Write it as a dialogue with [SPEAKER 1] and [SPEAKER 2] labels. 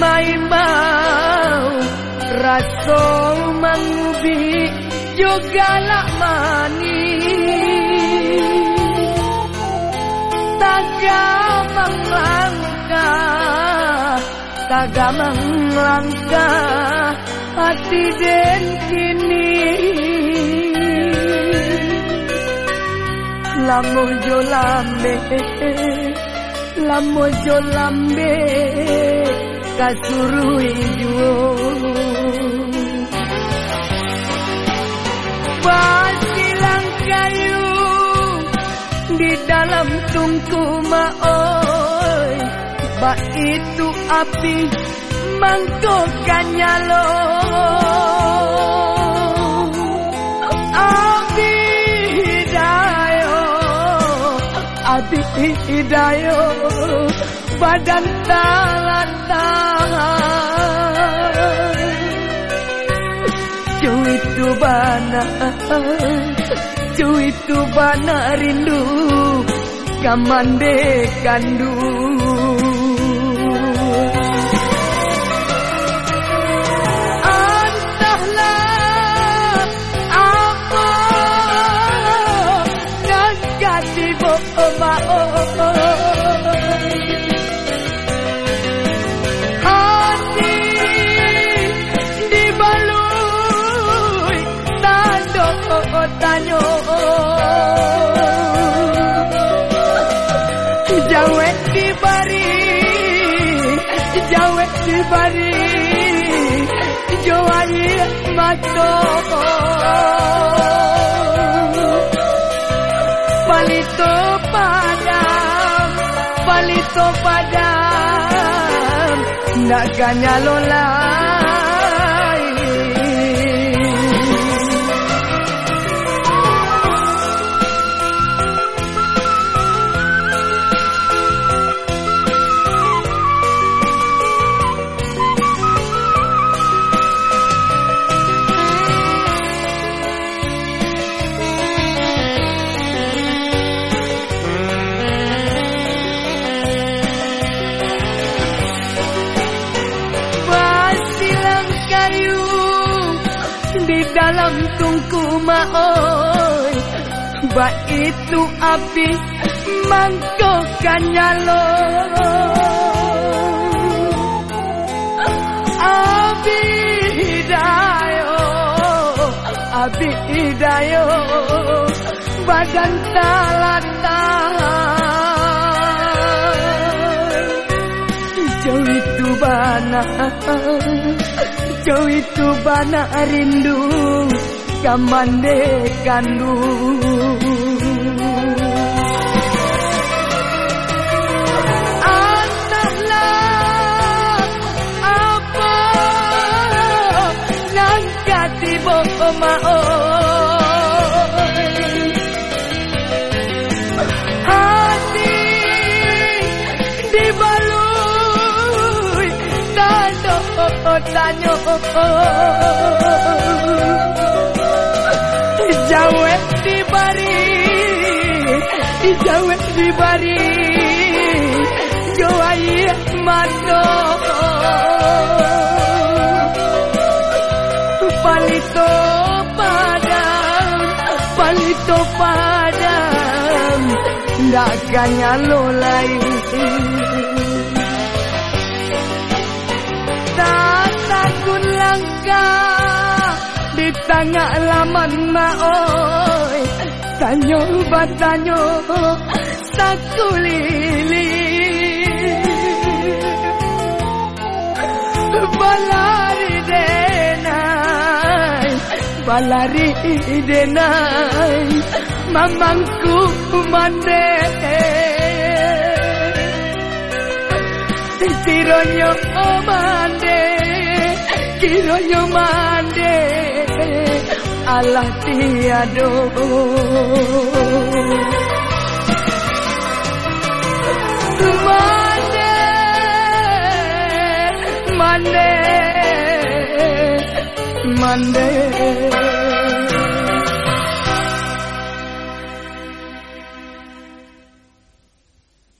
[SPEAKER 1] mai mau raso mangubi juga lak mani. Tagamang langkah tagamang langkah hati den kini. Lamun jo lambe lamun jo lambe kasurui juo. Basilang kayu di dalam tungku maoi Ba itu api mangkok nyalo Abi Abi hidayo Badan tahan Cuy itu bana itu bana rindu Kamande kandu mau Hati dibalui tando tanyo Jawe dibari Jawe dibari Joai mato Palito padam Naganya dalam tungku maoi. Ba itu api mangkok nyalo. Abi hidayo Abi hidayo Badan talatan bana Jauh itu bana rindu Kamande kandu tanyo jawe dibari jawe dibari joai mano. Palito padam palito padam ndakanya lolai Tatakun kita nga laman maoy Tanyo ba tanyo sa kulili Balari denay Balari denay Mamangku mande Tironyo mande Tironyo mande kalah tiado. Mane, mane, mane.